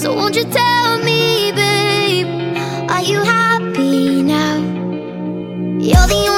So won't you tell me, babe? Are you happy now? You're the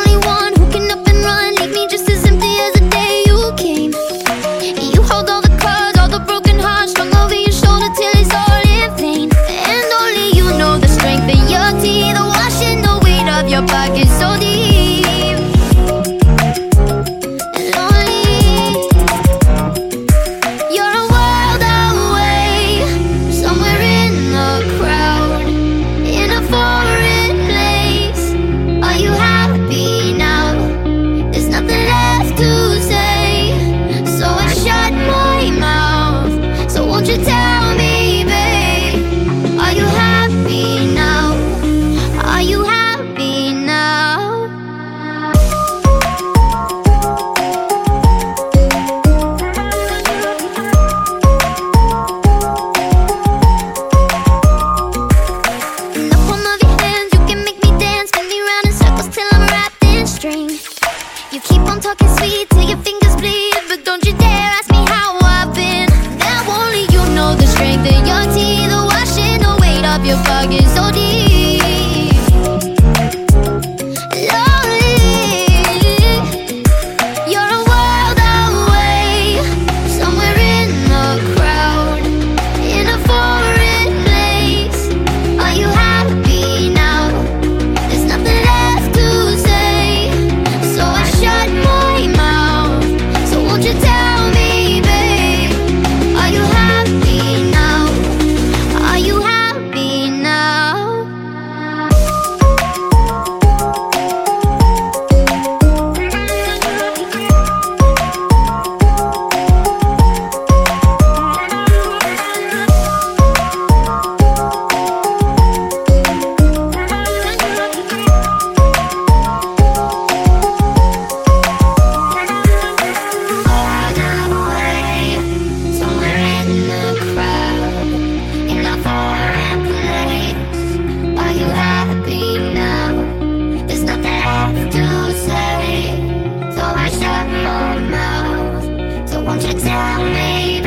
I'm talking sweet till your fingers bleed. But don't you dare ask me how I've been. Now only you know the strength of your teeth, the washing the weight of your baggage. Tell me